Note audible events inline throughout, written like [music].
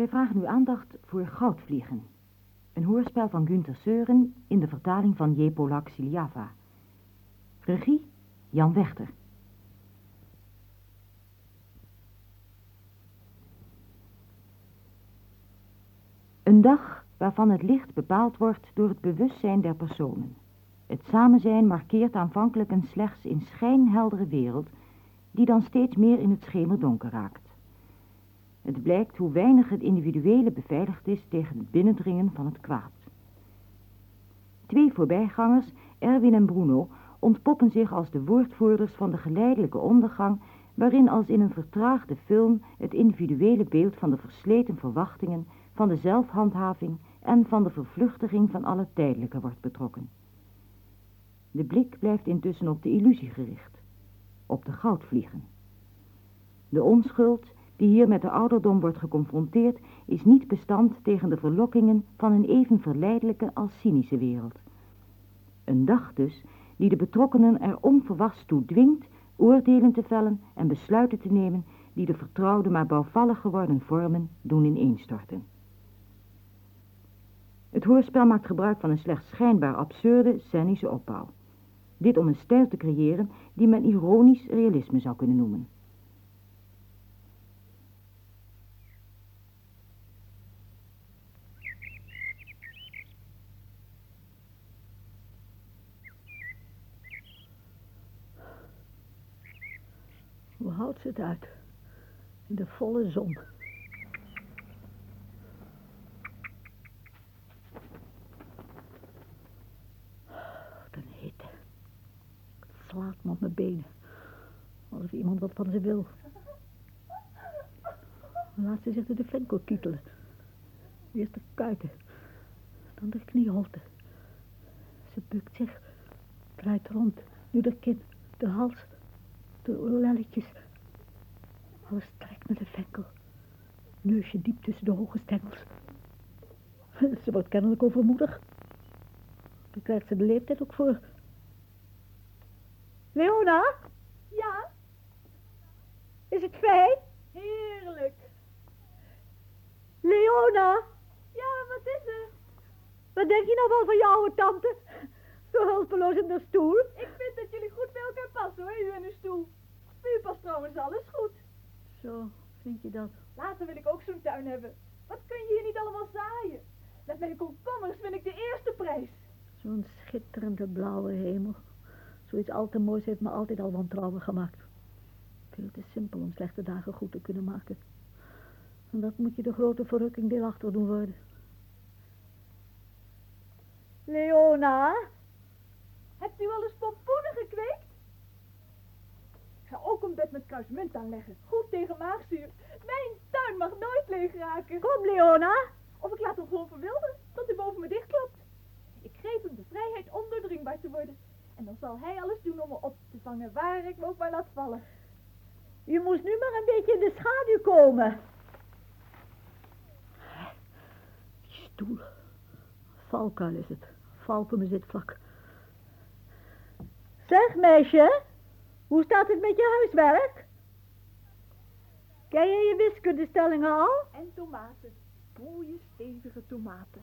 Wij vragen uw aandacht voor Goudvliegen. Een hoorspel van Günther Seuren in de vertaling van J. Polak Siliava. Regie Jan Wechter. Een dag waarvan het licht bepaald wordt door het bewustzijn der personen. Het samenzijn markeert aanvankelijk een slechts in schijnheldere wereld, die dan steeds meer in het schemerdonker raakt. Het blijkt hoe weinig het individuele beveiligd is tegen het binnendringen van het kwaad. Twee voorbijgangers, Erwin en Bruno, ontpoppen zich als de woordvoerders van de geleidelijke ondergang, waarin als in een vertraagde film het individuele beeld van de versleten verwachtingen, van de zelfhandhaving en van de vervluchtiging van alle tijdelijke wordt betrokken. De blik blijft intussen op de illusie gericht, op de goudvliegen. De onschuld die hier met de ouderdom wordt geconfronteerd, is niet bestand tegen de verlokkingen van een even verleidelijke als cynische wereld. Een dag dus die de betrokkenen er onverwachts toe dwingt oordelen te vellen en besluiten te nemen die de vertrouwde maar bouwvallig geworden vormen doen ineenstorten. Het hoorspel maakt gebruik van een slechts schijnbaar absurde scenische opbouw. Dit om een stijl te creëren die men ironisch realisme zou kunnen noemen. Hoe houdt ze het uit? In de volle zon. Wat een hitte. Het slaat me op mijn benen. Alsof iemand wat van ze wil. Laat ze zich de venkel kietelen. Eerst de kuiten. Dan de knieholte. Ze bukt zich. Draait rond. Nu de kin. De hals de lelletjes. Alles trekt met de venkel. Neusje diep tussen de hoge stengels. [laughs] Ze wordt kennelijk overmoedig. Dan krijgt ze de leeftijd ook voor. Leona? Ja? Is het fijn? Heerlijk. Leona? Ja, wat is er? Wat denk je nou wel van jouw tante? Zo hulpeloos in de stoel. Ik vind dat jullie goed bij elkaar passen hoor, u en uw stoel. Bij u past trouwens alles goed. Zo, vind je dat? Later wil ik ook zo'n tuin hebben. Wat kun je hier niet allemaal zaaien? Met mijn komkommers vind ik de eerste prijs. Zo'n schitterende blauwe hemel. Zoiets al te moois heeft me altijd al wantrouwen gemaakt. Veel te simpel om slechte dagen goed te kunnen maken. En dat moet je de grote verrukking deelachtig doen worden. Leona? Hebt u al eens pompoenen gekweekt? Ik ga ook een bed met kruismunt aanleggen. Goed tegen maagzuur. Mijn tuin mag nooit leeg raken. Kom, Leona. Of ik laat hem gewoon verwilderen tot hij boven me dichtklopt. Ik geef hem de vrijheid ondoordringbaar te worden. En dan zal hij alles doen om me op te vangen waar ik me ook maar laat vallen. Je moest nu maar een beetje in de schaduw komen. Die stoel. Valkuil is het. Val op mijn zitvlak. Zeg, meisje. Hoe staat het met je huiswerk? Ken je je wiskundestellingen al? En tomaten. Mooie, stevige tomaten.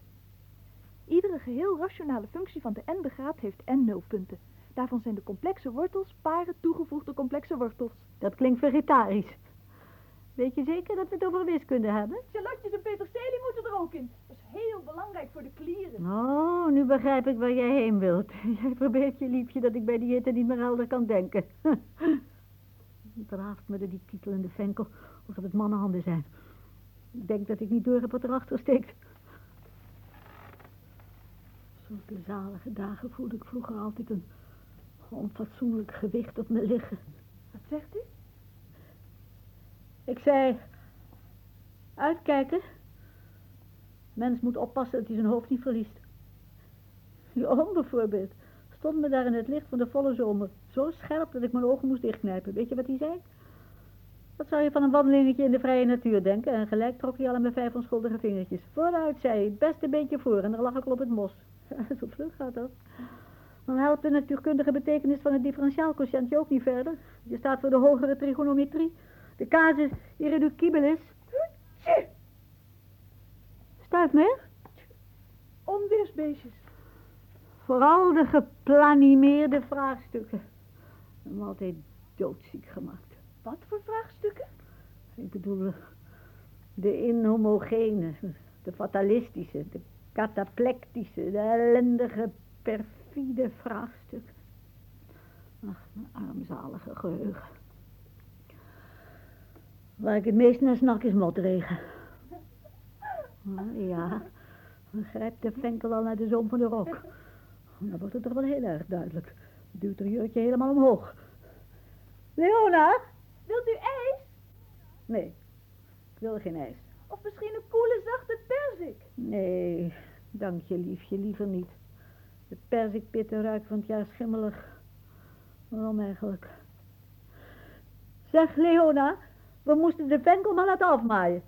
Iedere geheel rationale functie van de n-begraad heeft n nulpunten. Daarvan zijn de complexe wortels paren toegevoegde complexe wortels. Dat klinkt vegetarisch. Weet je zeker dat we het over wiskunde hebben? Shallotjes en peterselie moeten er ook in. Dat is heel belangrijk voor de klieren. Oh, nu begrijp ik waar jij heen wilt. [laughs] Jij probeert je liefje dat ik bij die hitte niet meer helder kan denken. [laughs] Draaft me door die titel in de venkel, alsof het mannenhanden zijn. Ik denk dat ik niet door heb wat erachter steekt. Zulke zalige dagen voelde ik vroeger altijd een onfatsoenlijk gewicht op me liggen. Wat zegt u? Ik zei, uitkijken. Mens moet oppassen dat hij zijn hoofd niet verliest. Die oom bijvoorbeeld stond me daar in het licht van de volle zomer. Zo scherp dat ik mijn ogen moest dichtknijpen. Weet je wat hij zei? Wat zou je van een wandelingetje in de vrije natuur denken? En gelijk trok hij al aan mijn vijf onschuldige vingertjes. Vooruit, zei hij, het beste beentje voor. En daar lag ik al op het mos. [laughs] Zo vlug gaat dat. Dan helpt de natuurkundige betekenis van het differentiaalquotiëntje ook niet verder. Je staat voor de hogere trigonometrie. De casus irreducibilis. Schrijf mee. Onweersbeestjes. Vooral de geplanimeerde vraagstukken. Hebben me altijd doodziek gemaakt. Wat voor vraagstukken? Ik bedoel, de inhomogene, de fatalistische, de cataplectische, de ellendige, perfide vraagstukken. Ach, mijn armzalige geheugen. Waar ik het meest naar snak is motregen. Ah, ja, dan grijpt de venkel al naar de zoom van de rok. Dan wordt het toch wel heel erg duidelijk. Duwt er jurkje helemaal omhoog. Leona? Wilt u ijs? Nee, ik wil geen ijs. Of misschien een koele, zachte perzik? Nee, dank je liefje, liever niet. De perzikpitten ruiken van het jaar schimmelig. Waarom eigenlijk? Zeg, Leona, we moesten de venkel maar laten afmaaien.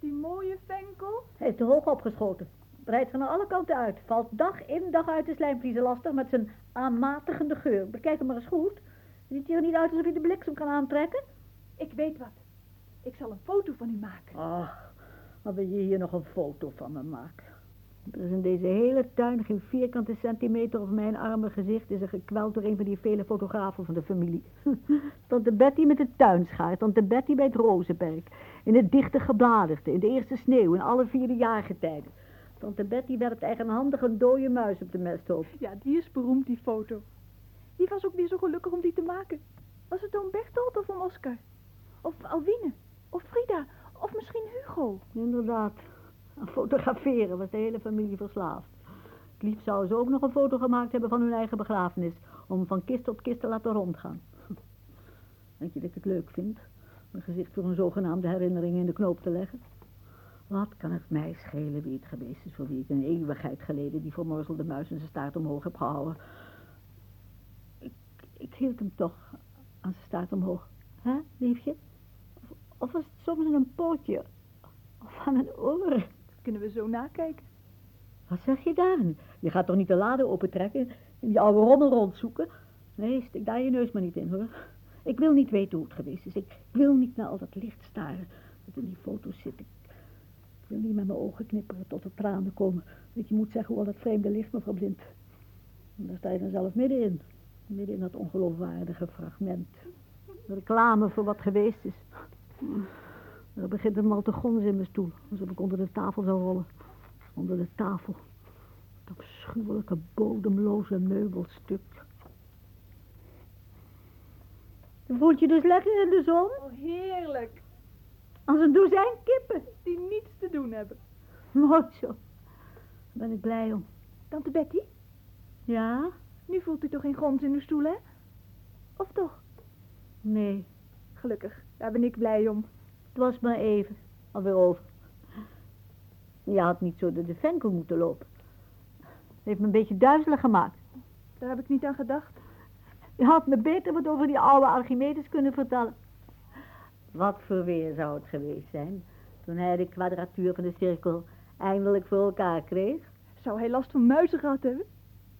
Die mooie venkel? Hij is te hoog opgeschoten. Breidt van alle kanten uit. Valt dag in dag uit de slijmvliezen lastig met zijn aanmatigende geur. Bekijk hem maar eens goed. Ziet hij er niet uit alsof hij de bliksem kan aantrekken? Ik weet wat. Ik zal een foto van u maken. Ach, wat wil je hier nog een foto van me maken? Er is in deze hele tuin geen vierkante centimeter of mijn arme gezicht is er gekweld door een van die vele fotografen van de familie. [laughs] Tante Betty met de tuinschaar, tante Betty bij het rozenperk, in het dichte gebladerte, in de eerste sneeuw, in alle vierde jaargetijden. Tante Betty werpt eigenhandig een dode muis op de mesthoop. Ja, die is beroemd, die foto. Wie was ook weer zo gelukkig om die te maken? Was het oom Bertolt of oom Oscar? Of Alwine? Of Frida? Of misschien Hugo? Inderdaad, fotograferen was de hele familie verslaafd. Het liefst zouden ze ook nog een foto gemaakt hebben van hun eigen begrafenis, om van kist tot kist te laten rondgaan. [laughs] Denk je dat ik het leuk vind, mijn gezicht voor een zogenaamde herinnering in de knoop te leggen? Wat kan het mij schelen wie het geweest is voor wie ik een eeuwigheid geleden die vermorzelde muis in zijn staart omhoog heb gehouden? Ik, hield hem toch aan zijn staart omhoog. Hè, liefje? Of, of was het soms een pootje? Of aan een oor? Dat kunnen we zo nakijken. Wat zeg je daar? Je gaat toch niet de lade opentrekken en die oude rommel rondzoeken? Nee, stik daar je neus maar niet in, hoor. Ik wil niet weten hoe het geweest is. Ik wil niet naar al dat licht staren dat in die foto's zit. Ik wil niet met mijn ogen knipperen tot er tranen komen. Dat je moet zeggen hoe al dat vreemde licht me verblindt. En daar sta je dan zelf middenin. Midden in dat ongeloofwaardige fragment. De reclame voor wat geweest is. Er begint een mal te gonzen in mijn stoel. Alsof ik onder de tafel zou rollen. Onder de tafel. Dat afschuwelijke, bodemloze meubelstuk. Voelt je dus lekker in de zon? Oh, heerlijk. Als een dozijn kippen. Die niets te doen hebben. Mooi zo. Daar ben ik blij om. Tante Betty, Ja? nu voelt u toch geen gons in uw stoel, hè? Of toch? Nee. Gelukkig, daar ben ik blij om. Het was maar even. Alweer over. Je had niet zo door de venkel moeten lopen. Het heeft me een beetje duizelig gemaakt. Daar heb ik niet aan gedacht. Je had me beter wat over die oude Archimedes kunnen vertellen. Wat voor weer zou het geweest zijn toen hij de kwadratuur van de cirkel eindelijk voor elkaar kreeg? Zou hij last van muizen gehad hebben?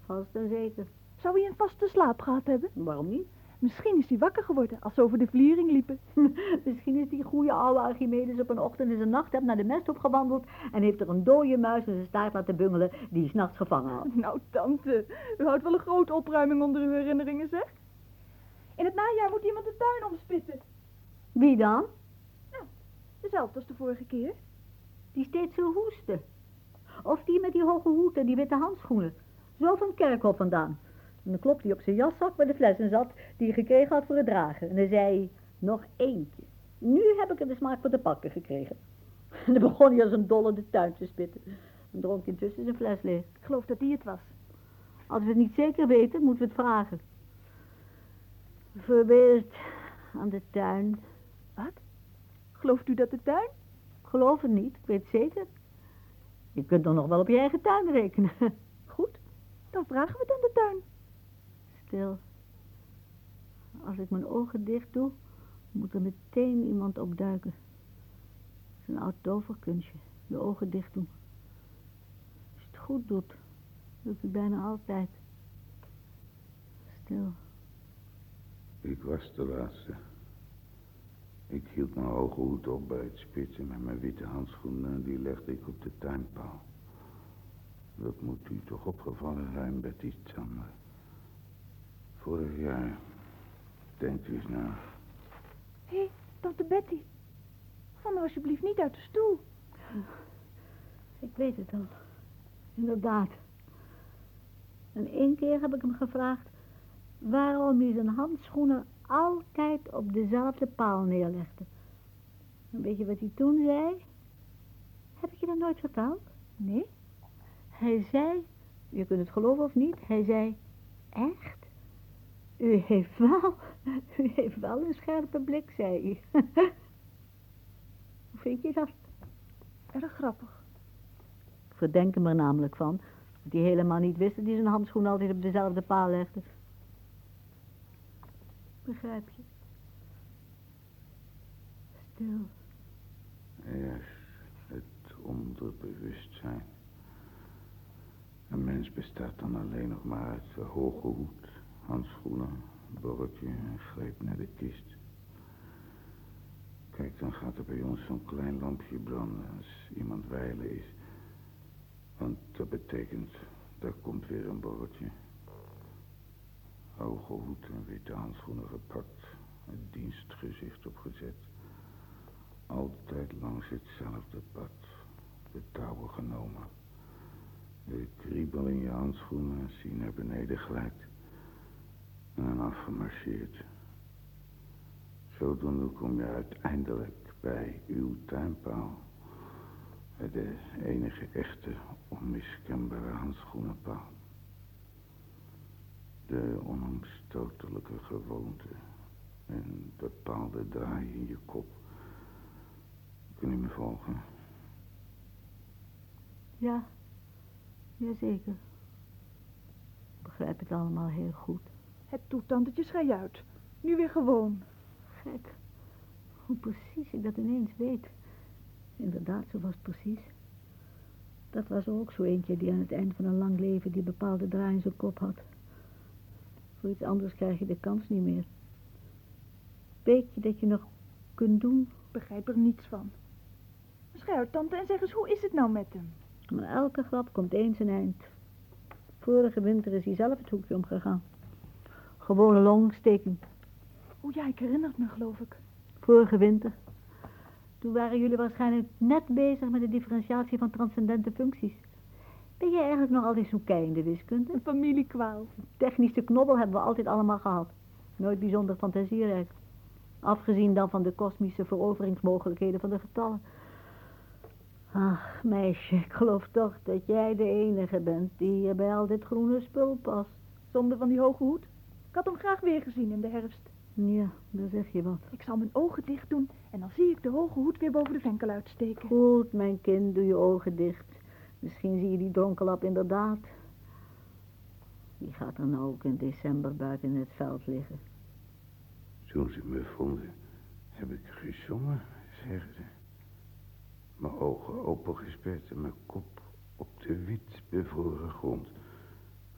Vast en zeker. Zou hij een vaste slaap gehad hebben? Waarom niet? Misschien is hij wakker geworden als ze over de vliering liepen. [laughs] Misschien is die goede oude Archimedes op een ochtend in zijn nacht naar de mest opgewandeld en heeft er een dode muis in zijn staart laten bungelen die hij s'nachts gevangen had. [laughs] Nou, tante, u houdt wel een grote opruiming onder uw herinneringen, zeg. In het najaar moet iemand de tuin omspitten. Wie dan? Dezelfde als de vorige keer. Die steeds zo hoestte. Of die met die hoge hoed en die witte handschoenen. Zo van het kerkhof vandaan. En dan klopte hij op zijn jaszak waar de fles in zat die hij gekregen had voor het dragen. En dan zei hij, nog eentje. Nu heb ik er de smaak voor te pakken gekregen. [laughs] En dan begon hij als een dolle de tuin te spitten. En dronk intussen zijn fles leeg. Ik geloof dat die het was. Als we het niet zeker weten, moeten we het vragen. Bijvoorbeeld aan de tuin. Wat? Gelooft u dat de tuin? Geloof het niet, ik weet het zeker. Je kunt dan nog wel op je eigen tuin rekenen. [laughs] Goed, dan vragen we dan de tuin. Stil. Als ik mijn ogen dicht doe, moet er meteen iemand opduiken. Het is een oud toverkunstje, je ogen dicht doen. Als je het goed doet, lukt het bijna altijd. Stil. Ik was de laatste. Ik hield mijn hoge hoed op bij het spitsen met mijn witte handschoenen en die legde ik op de tuinpaal. Dat moet u toch opgevallen zijn, Betty Chandler. Vorig jaar. Denkt u eens na. Hé, hey, tante Betty. Val nou alsjeblieft niet uit de stoel. Ik weet het al. Inderdaad. En één keer heb ik hem gevraagd waarom hij zijn handschoenen altijd op dezelfde paal neerlegde. En weet je wat hij toen zei? Heb ik je dat nooit verteld? Nee? Hij zei, je kunt het geloven of niet, hij zei, echt? U heeft wel, [laughs] u heeft wel een scherpe blik, zei hij. [laughs] Hoe vind je dat? Erg grappig. Ik verdenk hem er namelijk van dat hij helemaal niet wist dat hij zijn handschoen altijd op dezelfde paal legde. Begrijp je? Stil. Juist, het onderbewustzijn. Een mens bestaat dan alleen nog maar uit een hoge hoed, handschoenen, borreltje en greep naar de kist. Kijk, dan gaat er bij ons zo'n klein lampje branden als iemand wijlen is. Want dat betekent, daar komt weer een borreltje. Hoge hoed en witte handschoenen gepakt, het dienstgezicht opgezet. Altijd langs hetzelfde pad, de touwen genomen. De kriebel in je handschoenen hij naar beneden glijdt. En afgemarcheerd. Zodoende kom je uiteindelijk bij uw tuinpaal. De enige echte, onmiskenbare handschoenenpaal. De onomstotelijke gewoonte. Een bepaalde draai in je kop. Kun je me volgen? Ja, jazeker. Begrijp het allemaal heel goed. Het toetandetje schei uit. Nu weer gewoon. Gek. Hoe precies ik dat ineens weet. Inderdaad, zo was het precies. Dat was ook zo eentje die aan het eind van een lang leven die bepaalde draai in zijn kop had. Voor iets anders krijg je de kans niet meer. Weet je dat je nog kunt doen? Begrijp er niets van. Schei uit, tante, en zeg eens, hoe is het nou met hem? Maar elke grap komt eens een eind. Vorige winter is hij zelf het hoekje omgegaan. Gewone longsteking. O ja, ik herinner het me, geloof ik. Vorige winter. Toen waren jullie waarschijnlijk net bezig met de differentiatie van transcendente functies. Ben jij eigenlijk nog altijd zo'n kei in de wiskunde? Een familiekwaal. Technische knobbel hebben we altijd allemaal gehad. Nooit bijzonder fantasierijk. Afgezien dan van de kosmische veroveringsmogelijkheden van de getallen. Ach, meisje, ik geloof toch dat jij de enige bent die bij al dit groene spul past. Zonder van die hoge hoed. Ik had hem graag weer gezien in de herfst. Ja, daar zeg je wat. Ik zal mijn ogen dicht doen en dan zie ik de hoge hoed weer boven de venkel uitsteken. Goed, mijn kind, doe je ogen dicht. Misschien zie je die dronkenlap inderdaad. Die gaat er nou ook in december buiten in het veld liggen. Toen ze me vonden, heb ik gezongen, zeggen ze. Mijn ogen opengesperd en mijn kop op de wit bevroren grond.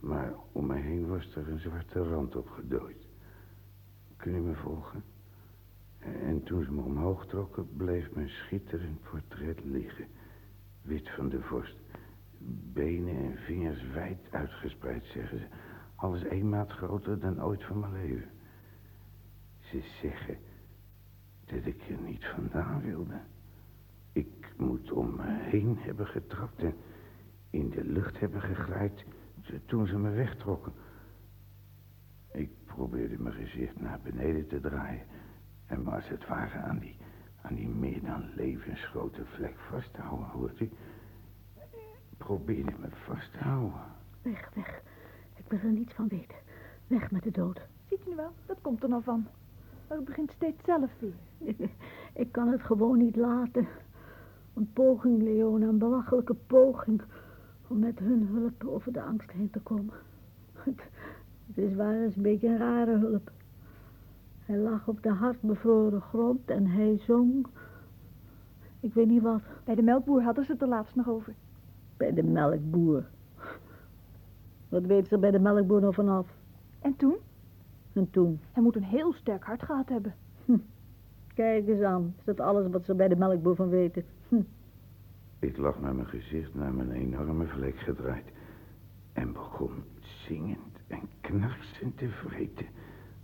Maar om me heen was er een zwarte rand opgedooid. Kun je me volgen? En toen ze me omhoog trokken, bleef mijn schitterend portret liggen. Wit van de vorst. Benen en vingers wijd uitgespreid, zeggen ze. Alles één maat groter dan ooit van mijn leven. Ze zeggen dat ik er niet vandaan wilde. Ik moet om me heen hebben getrapt en in de lucht hebben geglijd toen ze me wegtrokken. Ik probeerde mijn gezicht naar beneden te draaien en me als het ware aan die, aan die meer dan levensgrote vlek vast te houden, hoort u? Probeerde me vast te houden. Weg, weg. Ik wil er niets van weten. Weg met de dood. Ziet u nu wel, dat komt er nou van. Maar het begint steeds zelf weer. Ik, [laughs] ik kan het gewoon niet laten. Een poging, Leona, een belachelijke poging om met hun hulp over de angst heen te komen. Het, het is waar, het is een beetje een rare hulp. Hij lag op de hardbevroren grond en hij zong... Ik weet niet wat. Bij de melkboer hadden ze het er laatst nog over. Bij de melkboer. Wat weet ze bij de melkboer nog vanaf? En toen? En toen? Hij moet een heel sterk hart gehad hebben. Kijk eens aan, is dat alles wat ze bij de melkboer van weten? Hm. Ik lag met mijn gezicht naar mijn enorme vlek gedraaid. En begon zingend en knarsend te vreten.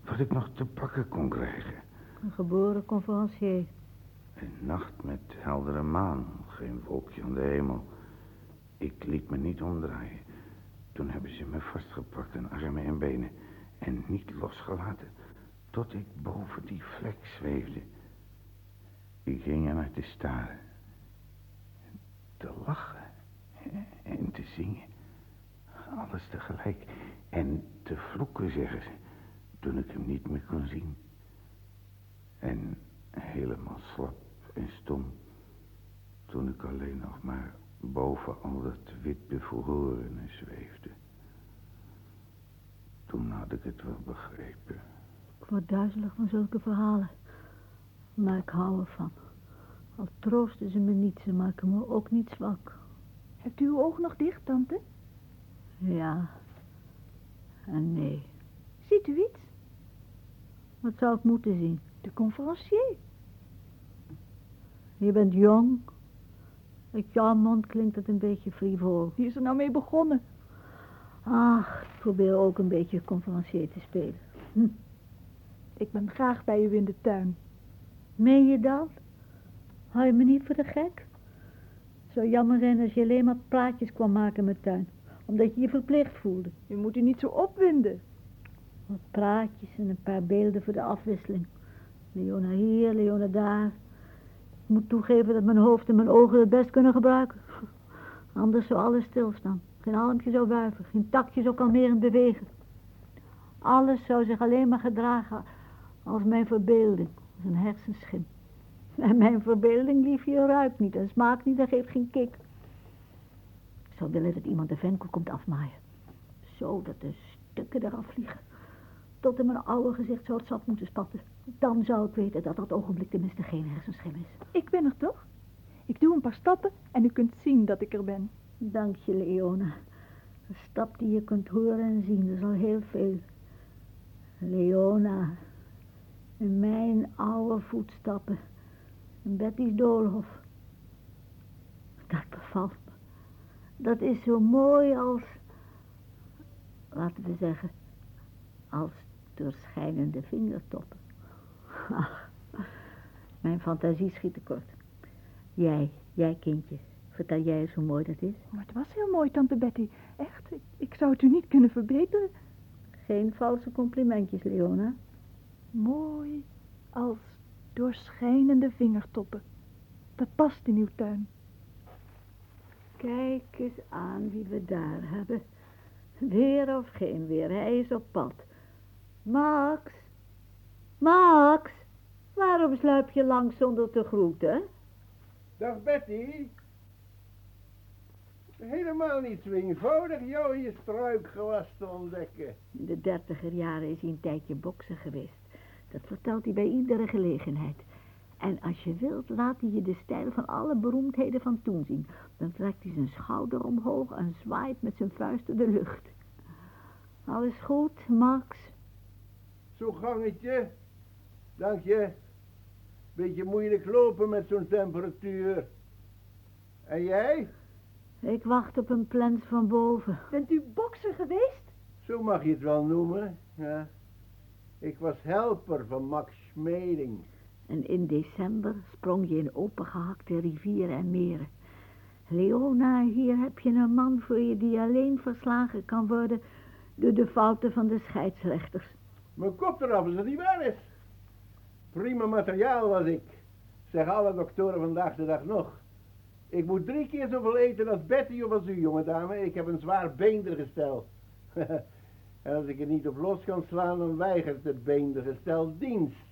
Wat ik nog te pakken kon krijgen. Een geboren conferencier. Een nacht met heldere maan. Geen wolkje aan de hemel. Ik liet me niet omdraaien. Toen hebben ze me vastgepakt aan armen en benen. En niet losgelaten. Tot ik boven die vlek zweefde. Ik ging er naar te staren. Te lachen. En te zingen. Alles tegelijk. En te vloeken, zeggen ze. Toen ik hem niet meer kon zien. En helemaal slap en stom. Toen ik alleen nog maar boven al dat wit bevrorene zweefde. Toen had ik het wel begrepen. Ik word duizelig van zulke verhalen. Maar ik hou ervan. Al troosten ze me niet, ze maken me ook niet zwak. Hebt u uw oog nog dicht, tante? Ja. En nee. Ziet u iets? Wat zou ik moeten zien? De conferencier. Je bent jong. Uit jouw mond klinkt het een beetje frivol. Wie is er nou mee begonnen? Ach, ik probeer ook een beetje conferencier te spelen. Hm. Ik ben graag bij u in de tuin. Meen je dat? Hou je me niet voor de gek? Het zou jammer zijn als je alleen maar praatjes kwam maken mijn tuin. Omdat je je verplicht voelde. U moet u niet zo opwinden. Wat praatjes en een paar beelden voor de afwisseling. Leona hier, Leona daar. Ik moet toegeven dat mijn hoofd en mijn ogen het best kunnen gebruiken. Anders zou alles stilstaan. Geen almpje zou wuiven, geen takje zou kalmerend bewegen. Alles zou zich alleen maar gedragen als mijn verbeelding, als een hersenschim. En mijn verbeelding, liefje, ruikt niet en smaakt niet en geeft geen kick. Ik zou willen dat iemand de venkel komt afmaaien. Zo dat de stukken eraf vliegen. Tot in mijn oude gezicht zou het zat moeten spatten. Dan zou ik weten dat dat ogenblik tenminste geen hersenschim is. Ik ben er toch? Ik doe een paar stappen en u kunt zien dat ik er ben. Dank je, Leona. Een stap die je kunt horen en zien, dat is al heel veel. Leona, in mijn oude voetstappen, Betty's doolhof. Dat bevalt me. Dat is zo mooi als, laten we zeggen, als doorschijnende vingertoppen. Ach, mijn fantasie schiet tekort. Jij, jij kindje, vertel jij eens hoe mooi dat is? Maar het was heel mooi, tante Betty. Echt, ik, ik zou het u niet kunnen verbeteren. Geen valse complimentjes, Leona. Mooi als doorschijnende vingertoppen. Dat past in uw tuin. Kijk eens aan wie we daar hebben. Weer of geen weer, hij is op pad. Max, Max, waarom sluip je langs zonder te groeten? Dag Betty. Helemaal niet zo eenvoudig jou in je struikgewas te ontdekken. In de dertiger jaren is hij een tijdje boksen geweest. Dat vertelt hij bij iedere gelegenheid. En als je wilt, laat hij je de stijl van alle beroemdheden van toen zien. Dan trekt hij zijn schouder omhoog en zwaait met zijn vuisten de lucht. Alles goed, Max? Zo'n gangetje. Dank je. Beetje moeilijk lopen met zo'n temperatuur. En jij? Ik wacht op een plans van boven. Bent u bokser geweest? Zo mag je het wel noemen, ja. Ik was helper van Max Schmeling. En in december sprong je in opengehakte rivieren en meren. Leona, hier heb je een man voor je die alleen verslagen kan worden door de fouten van de scheidsrechters. Mijn kop eraf als het niet waar is. Prima materiaal was ik. Zeg alle doktoren vandaag de dag nog. Ik moet drie keer zoveel eten als Betty of als u, jonge dame. Ik heb een zwaar beendergestel. [laughs] en als ik er niet op los kan slaan, dan weigert het beendergestel dienst.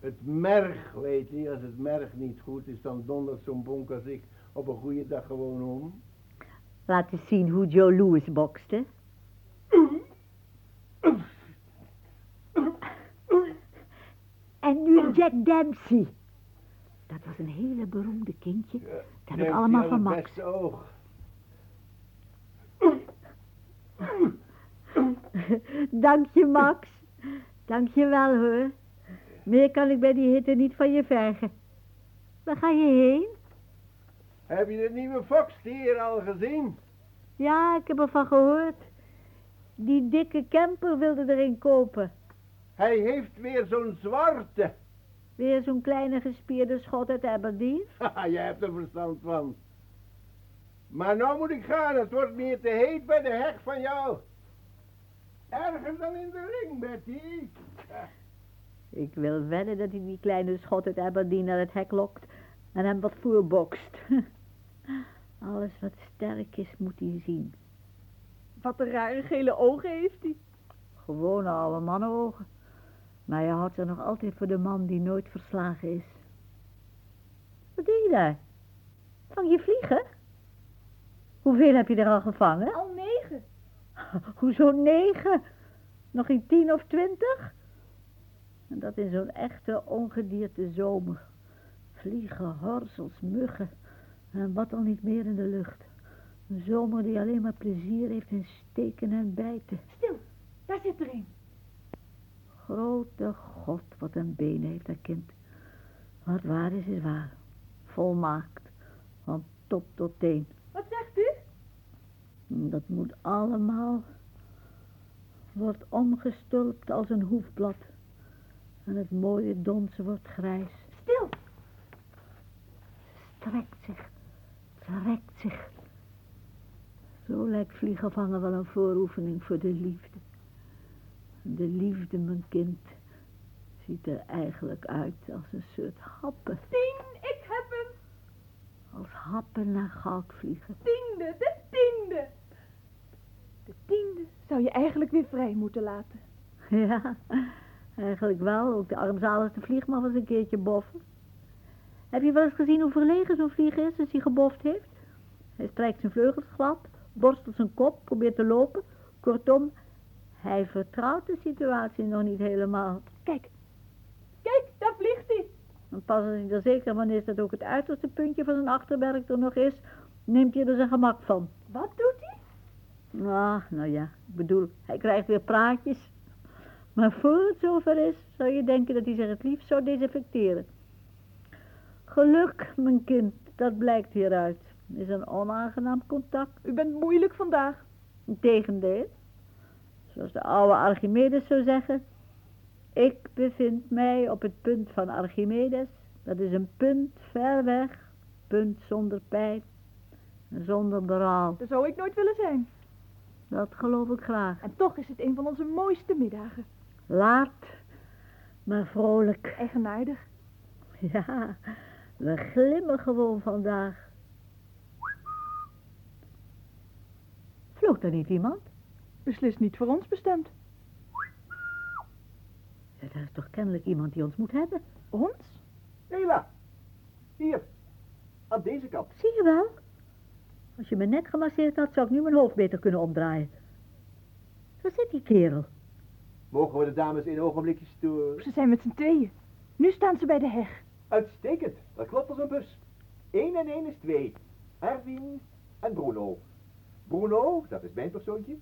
Het merg, weet je, als het merg niet goed is, dan dondert zo'n bonk als ik op een goede dag gewoon om. Laat eens zien hoe Joe Louis bokste. En nu Jack Dempsey. Dat was een hele beroemde kindje. Dat heb ik allemaal van het Max. beste oog. [laughs] Dank je, Max. Dank je wel, hoor. Meer kan ik bij die hitte niet van je vergen. Waar ga je heen? Heb je de nieuwe Fox-stier al gezien? Ja, ik heb ervan gehoord. Die dikke camper wilde erin kopen. Hij heeft weer zo'n zwarte. Weer zo'n kleine gespierde schot uit Aberdeen. [laughs] Haha, jij hebt er verstand van. Maar nou moet ik gaan, het wordt meer te heet bij de heg van jou. Erger dan in de ring, Betty. Ik wil wedden dat hij die kleine schot uit Aberdeen naar het hek lokt en hem wat voerbokst. [laughs] Alles wat sterk is, moet hij zien. Wat een rare gele ogen heeft hij. Gewone oude mannenogen. Maar je houdt er nog altijd voor de man die nooit verslagen is. Wat doe je daar? Vang je vliegen? Hoeveel heb je er al gevangen? Al negen. [laughs] Hoezo negen? Nog geen tien of twintig? En dat in zo'n echte ongedierte zomer. Vliegen, horzels, muggen en wat al niet meer in de lucht. Een zomer die alleen maar plezier heeft in steken en bijten. Stil, daar zit er een. Grote God, wat een benen heeft dat kind. Wat waar is, is waar. Volmaakt. Van top tot teen. Dat moet allemaal. Wordt omgestulpt als een hoefblad. En het mooie donzen wordt grijs. Stil. Strekt zich. Trekt zich. Zo lijkt vliegen vangen wel een vooroefening voor de liefde. De liefde, mijn kind, ziet er eigenlijk uit als een soort happen. Als happen naar goud vliegen. Tiende, de tiende. De tiende zou je eigenlijk weer vrij moeten laten. Ja, eigenlijk wel. Ook de armzaligste vlieg mag eens een keertje boffen. Heb je wel eens gezien hoe verlegen zo'n vlieg is als hij geboft heeft? Hij strijkt zijn vleugels glad, borstelt zijn kop, probeert te lopen. Kortom, hij vertrouwt de situatie nog niet helemaal. Kijk, kijk, daar vliegt hij. En pas als hij er zeker van is dat ook het uiterste puntje van zijn achterberg er nog is, neemt hij er zijn gemak van. Wat doet hij? Nou, nou ja, ik bedoel, hij krijgt weer praatjes. Maar voor het zover is, zou je denken dat hij zich het liefst zou desinfecteren. Geluk, mijn kind, dat blijkt hieruit. Is een onaangenaam contact. U bent moeilijk vandaag. Integendeel. Zoals de oude Archimedes zou zeggen. Ik bevind mij op het punt van Archimedes. Dat is een punt ver weg. Punt zonder pijn. Zonder berouw. Daar zou ik nooit willen zijn. Dat geloof ik graag. En toch is het een van onze mooiste middagen. Laat, maar vrolijk. Eigenaardig. Ja, we glimmen gewoon vandaag. Vloog er niet iemand? Beslist niet voor ons bestemd. Er is toch kennelijk iemand die ons moet hebben. Ons? Hela, hier, aan deze kant. Zie je wel? Als je me net gemasseerd had, zou ik nu mijn hoofd beter kunnen omdraaien. Waar zit die kerel? Mogen we de dames in een ogenblikje storen? Ze zijn met z'n tweeën. Nu staan ze bij de heg. Uitstekend, dat klopt als een bus. Eén en één is twee. Erwin en Bruno. Bruno, dat is mijn persoontje.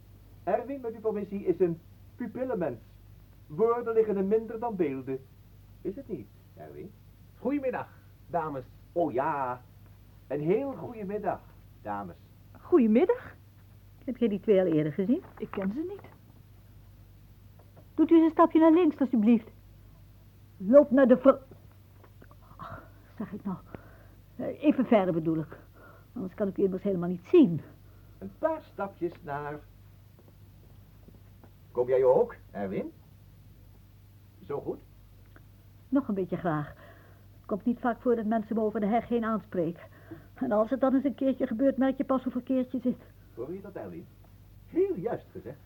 Erwin, met uw permissie, is een pupillenmens. Woorden liggen er minder dan beelden. Is het niet, Erwin? Goedemiddag, dames. Oh ja, een heel goede middag, dames. Goedemiddag. Heb je die twee al eerder gezien? Ik ken ze niet. Doet u eens een stapje naar links, alsjeblieft. Loop naar de ver... Ach, zeg ik nou. Eh, Even verder bedoel ik. Anders kan ik u immers helemaal niet zien. Een paar stapjes naar... Kom jij ook, Erwin? Zo goed. Nog een beetje graag. Het komt niet vaak voor dat mensen me over de heg heen aanspreken. En als het dan eens een keertje gebeurt, merk je pas hoe verkeerd je zit. Hoor je dat, Erwin? Heel juist gezegd.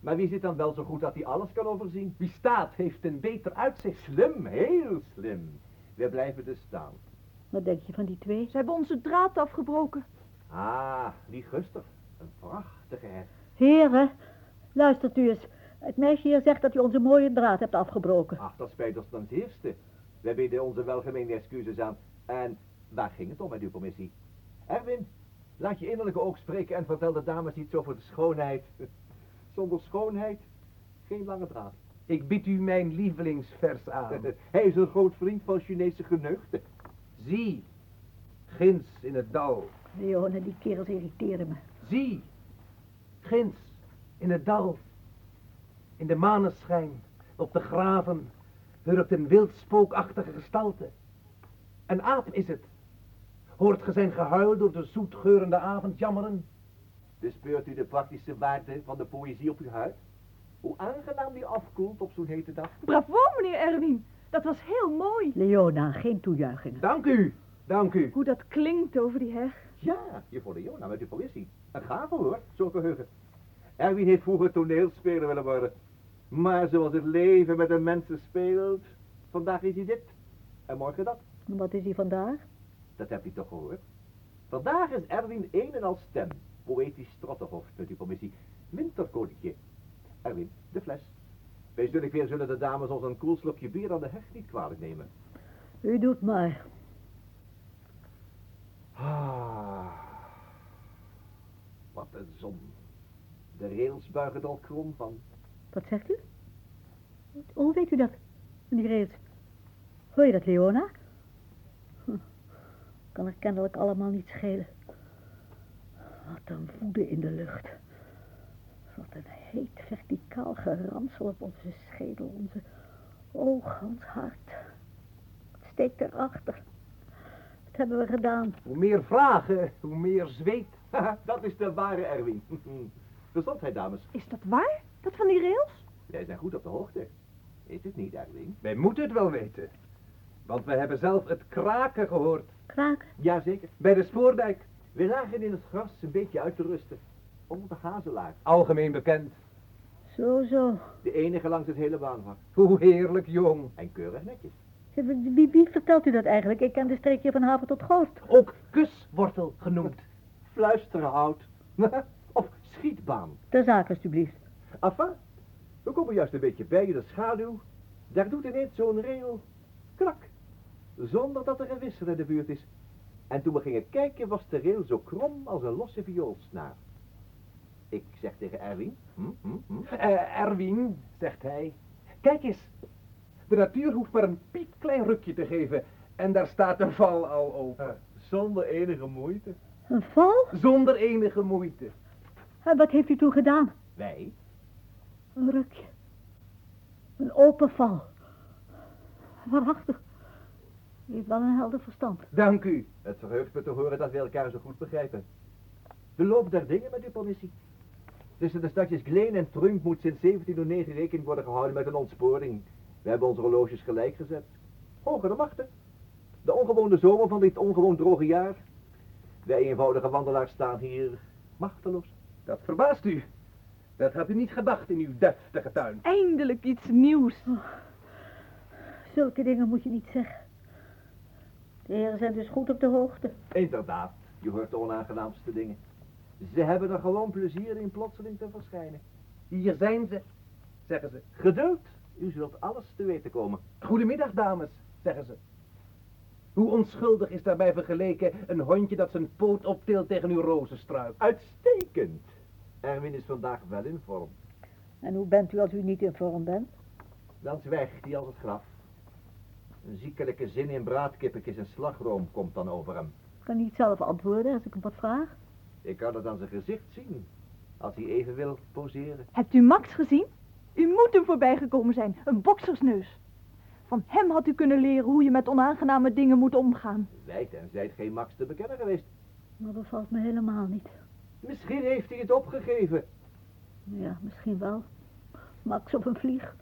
Maar wie zit dan wel zo goed dat hij alles kan overzien? Wie staat heeft een beter uitzicht. Slim, heel slim. We blijven dus staan. Wat denk je van die twee? Ze hebben onze draad afgebroken. Ah, Liguster. Een prachtige heg. Heren, luistert u eens. Het meisje hier zegt dat u onze mooie draad hebt afgebroken. Ach, dat spijt ons ten zeerste. Wij bieden onze welgemeende excuses aan. En waar ging het om met uw commissie? Erwin, laat je innerlijke oog spreken en vertel de dames iets over de schoonheid. [laughs] Zonder schoonheid geen lange draad. Ik bied u mijn lievelingsvers aan. [laughs] Hij is een groot vriend van Chinese geneugten. Zie, ginds in het dal. Leone, die kerels irriteren me. Zie, ginds in het dal. In de maneschijn, op de graven, hurkt een wild spookachtige gestalte. Een aap is het. Hoort ge zijn gehuil door de zoetgeurende avond jammeren? Bespeurt u de praktische waarde van de poëzie op uw huid? Hoe aangenaam die afkoelt op zo'n hete dag. Bravo, meneer Erwin. Dat was heel mooi. Leona, geen toejuichingen. Dank u, dank u. Hoe dat klinkt over die heg. Ja, juffrouw Leona met uw poëzie. Een gave hoor, zo'n geheugen. Erwin heeft vroeger toneelspeler willen worden. Maar zoals het leven met de mensen speelt, vandaag is hij dit. En morgen dat. Wat is hij vandaag? Dat hebt u toch gehoord? Vandaag is Erwin een en al stem. Poëtisch trottenhoofd met uw commissie. Winterkoninkje. Erwin, de fles. Wees ik weer zullen de dames ons een koel slokje bier aan de heg niet kwalijk nemen. U doet maar. Ah, wat een zon. De rails buigen al krom van. Wat zegt u? Hoe weet u dat? Die rails. Hoor je dat, Leona? Hm. Kan er kennelijk allemaal niet schelen. Wat een woede in de lucht. Wat een heet verticaal geransel op onze schedel, onze ogen, ons hart. Wat steekt erachter? Wat hebben we gedaan? Hoe meer vragen, hoe meer zweet. [laughs] dat is de ware Erwin. [laughs] Gezondheid, dames. Is dat waar? Dat van die rails? Jij zijn goed op de hoogte. Is het niet, Erwin? Wij moeten het wel weten. Want we hebben zelf het kraken gehoord. Kraken? Jazeker. Bij de spoordijk. We lagen in het gras een beetje uit te rusten. Onder de hazelaar. Algemeen bekend. Zo, zo. De enige langs het hele baanvak. Hoe heerlijk jong. En keurig netjes. Wie, wie vertelt u dat eigenlijk? Ik ken de streekje van haven tot goost. Ook kuswortel genoemd. Fluisterhout. [laughs] of schietbaan. Ter zake, alstublieft. Enfin, we komen juist een beetje bij in de schaduw. Daar doet ineens zo'n rail krak. Zonder dat er een wisser in de buurt is. En toen we gingen kijken was de rail zo krom als een losse vioolsnaar. Ik zeg tegen Erwin. Hm, hm, hm. Eh, Erwin, zegt hij. Kijk eens. De natuur hoeft maar een piepklein rukje te geven. En daar staat de val al open. Zonder enige moeite. Een val? Zonder enige moeite. En wat heeft u toen gedaan? Wij? Een rukje. Een open val. Waarachtig. U heeft wel een helder verstand. Dank u. Het verheugt me te horen dat we elkaar zo goed begrijpen. De loop der dingen met uw permissie. Tussen de stadjes Gleen en Trunk moet sinds 1709 rekening worden gehouden met een ontsporing. We hebben onze horloges gelijk gezet. Hogere machten. De ongewone zomer van dit ongewoon droge jaar. Wij eenvoudige wandelaars staan hier machteloos. Dat verbaast u. Dat had u niet gedacht in uw deftige tuin. Eindelijk iets nieuws. Zulke dingen moet je niet zeggen. De heren zijn dus goed op de hoogte. Inderdaad, je hoort de onaangenaamste dingen. Ze hebben er gewoon plezier in plotseling te verschijnen. Hier zijn ze, zeggen ze. Geduld, u zult alles te weten komen. Goedemiddag, dames, zeggen ze. Hoe onschuldig is daarbij vergeleken een hondje dat zijn poot optilt tegen uw rozenstruik? Uitstekend. Erwin is vandaag wel in vorm. En hoe bent u als u niet in vorm bent? Dan zwijgt hij als het graf. Een ziekelijke zin in braadkippetjes en slagroom komt dan over hem. Kan niet zelf antwoorden als ik hem wat vraag? Ik kan het aan zijn gezicht zien. Als hij even wil poseren. Hebt u Max gezien? U moet hem voorbijgekomen zijn. Een boksersneus. Van hem had u kunnen leren hoe je met onaangename dingen moet omgaan. Wijd en zijt geen Max te bekennen geweest. Maar dat valt me helemaal niet. Misschien heeft hij het opgegeven. Ja, misschien wel. Max op een vlieg.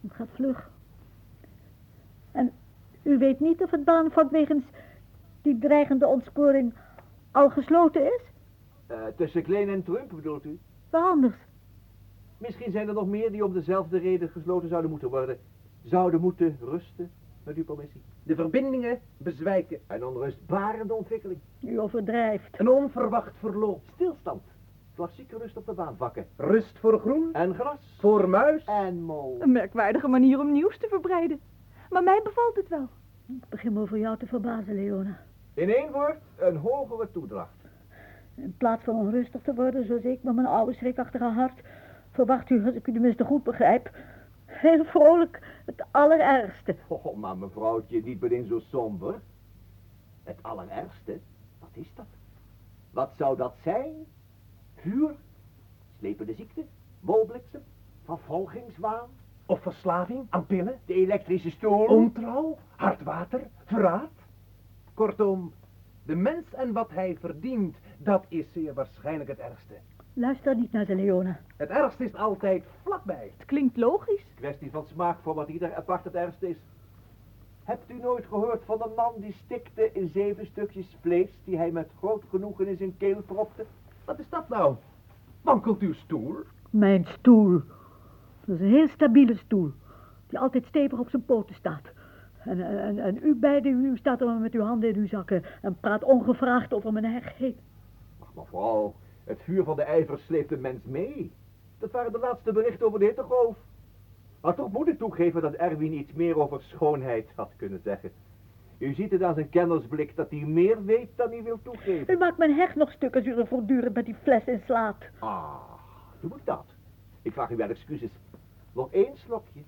Het gaat vlug. En u weet niet of het baanvak wegens die dreigende ontsporing al gesloten is? Eh, tussen Kleen en Trump bedoelt u? Waar anders? Misschien zijn er nog meer die om dezelfde reden gesloten zouden moeten worden. Zouden moeten rusten, met uw permissie. De verbindingen bezwijken. Een onrustbarende ontwikkeling. U overdrijft. Een onverwacht verloop. Stilstand. Klassieke rust op de baanvakken. Rust voor groen, En gras. voor muis. En mol. Een merkwaardige manier om nieuws te verbreiden. Maar mij bevalt het wel. Ik begin me over jou te verbazen, Leona. In één woord, een hogere toedracht. In plaats van onrustig te worden, zoals ik met mijn oude schrikachtige hart, verwacht u, als ik u tenminste goed begrijp, heel vrolijk. Het allerergste. Oh, maar mevrouwtje, niet meteen zo somber. Het allerergste? Wat is dat? Wat zou dat zijn? Vuur? Slepende ziekte? Wolbliksem? Vervolgingswaan? Of verslaving aan pillen? De elektrische stoel? Ontrouw? Hardwater? Verraad? Kortom, de mens en wat hij verdient, dat is zeer waarschijnlijk het ergste. Luister niet naar de Leona. Het ergste is altijd vlakbij. Het klinkt logisch. Kwestie van smaak voor wat ieder apart het ergste is. Hebt u nooit gehoord van een man die stikte in zeven stukjes vlees die hij met groot genoegen in zijn keel propte? Wat is dat nou? Wankelt uw stoel? Mijn stoel. Dat is een heel stabiele stoel. Die altijd stevig op zijn poten staat. En, en, en u beiden, u staat er maar met uw handen in uw zakken en praat ongevraagd over mijn heg heen. Ach, mevrouw, het vuur van de ijver sleept de mens mee. Dat waren de laatste berichten over de hittegolf. Had toch moeten toegeven dat Erwin iets meer over schoonheid had kunnen zeggen. U ziet het aan zijn kennersblik dat hij meer weet dan hij wil toegeven. U maakt mijn heg nog stuk als u er voortdurend met die fles in slaat. Ah, doe ik dat? Ik vraag u wel excuses. Nog één slokje.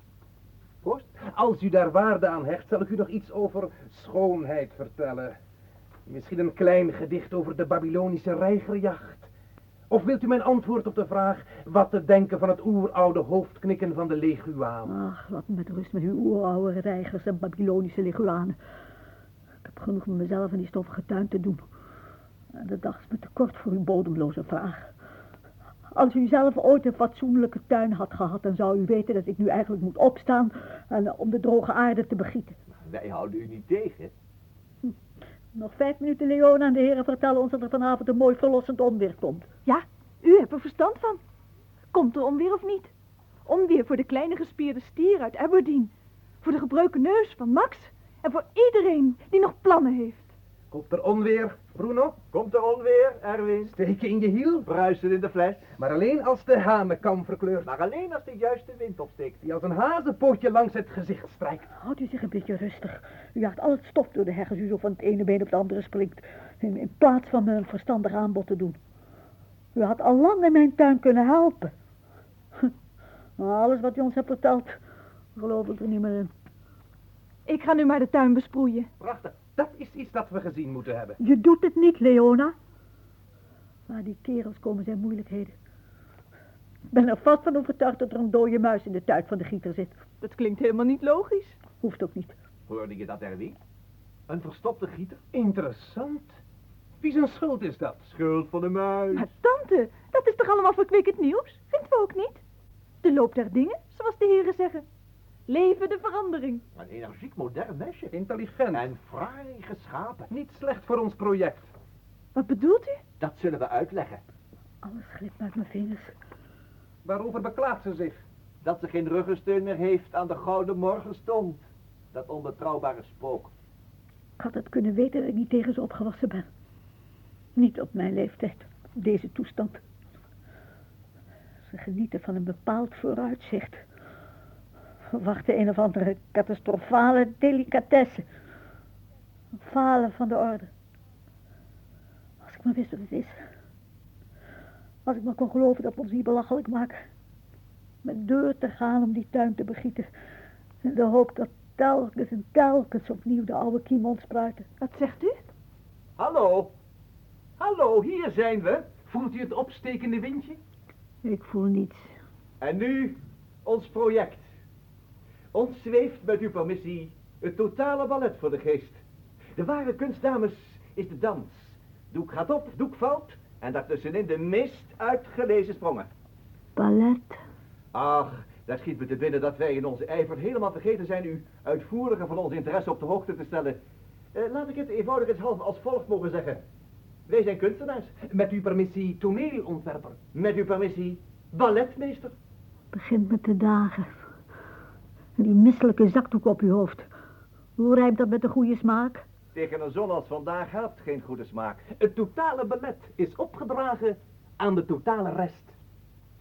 Proost. Als u daar waarde aan hecht, zal ik u nog iets over schoonheid vertellen. Misschien een klein gedicht over de Babylonische reigerjacht. Of wilt u mijn antwoord op de vraag wat te denken van het oeroude hoofdknikken van de leguaan? Ach, wat met rust met uw oeroude reigers en Babylonische leguanen. Ik heb genoeg met mezelf in die stoffige tuin te doen. En de dag is me te kort voor uw bodemloze vraag. Als u zelf ooit een fatsoenlijke tuin had gehad, dan zou u weten dat ik nu eigenlijk moet opstaan en, om de droge aarde te begieten. Wij houden u niet tegen. Nog vijf minuten, Leona, en de heren vertellen ons dat er vanavond een mooi verlossend onweer komt. Ja, u hebt er verstand van. Komt er onweer of niet? Onweer voor de kleine gespierde stier uit Aberdeen. Voor de gebroken neus van Max. En voor iedereen die nog plannen heeft. Komt er onweer, Bruno? Komt er onweer, Erwin? Steken in je hiel? Bruisen in de fles. Maar alleen als de hanenkam verkleurt. Maar alleen als de juiste wind opsteekt. Die als een hazenpootje langs het gezicht strijkt. Houdt u zich een beetje rustig. U jaagt al het stof door de heg als u zo van het ene been op het andere springt. In, in plaats van me een verstandig aanbod te doen. U had al lang in mijn tuin kunnen helpen. [laughs] Alles wat u ons hebt verteld, geloof ik er niet meer in. Ik ga nu maar de tuin besproeien. Prachtig. Dat is iets dat we gezien moeten hebben. Je doet het niet, Leona. Maar die kerels komen zijn moeilijkheden. Ik ben er vast van overtuigd dat er een dode muis in de tuin van de gieter zit. Dat klinkt helemaal niet logisch. Hoeft ook niet. Hoorde je dat, Erwin? Een verstopte gieter? Interessant. Wie zijn schuld is dat? Schuld van de muis. Maar tante, dat is toch allemaal verkwikkend nieuws? Vindt u ook niet? De loop der dingen, zoals de heren zeggen. Leven de verandering. Een energiek modern meisje. Intelligent. En fraai geschapen. Niet slecht voor ons project. Wat bedoelt u? Dat zullen we uitleggen. Alles glipt uit mijn vingers. Waarover beklaagt ze zich? Dat ze geen ruggensteun meer heeft aan de gouden morgenstond. Dat onbetrouwbare spook. Ik had het kunnen weten dat ik niet tegen ze opgewassen ben. Niet op mijn leeftijd, deze toestand. Ze genieten van een bepaald vooruitzicht. Verwachten een of andere catastrofale delicatesse. Een falen van de orde. Als ik maar wist wat het is. Als ik maar kon geloven dat we ons hier belachelijk maken. Met deur te gaan om die tuin te begieten. In de hoop dat telkens en telkens opnieuw de oude kiem ontspruiten. Wat zegt u? Hallo. Hallo, hier zijn we. Voelt u het opstekende windje? Ik voel niets. En nu ons project. Ons zweeft met uw permissie het totale ballet voor de geest. De ware kunst, dames, is de dans. Doek gaat op, doek valt en daartussenin de meest uitgelezen sprongen. Ballet. Ach, daar schiet me te binnen dat wij in onze ijver helemaal vergeten zijn u uitvoeriger van ons interesse op de hoogte te stellen. Eh, laat ik het eenvoudigheidshalve als volgt mogen zeggen. Wij zijn kunstenaars. Met uw permissie toneelontwerper. Met uw permissie balletmeester. Begint met de dagen. Die misselijke zakdoek op uw hoofd. Hoe rijmt dat met de goede smaak? Tegen een zon als vandaag helpt geen goede smaak. Het totale ballet is opgedragen aan de totale rest.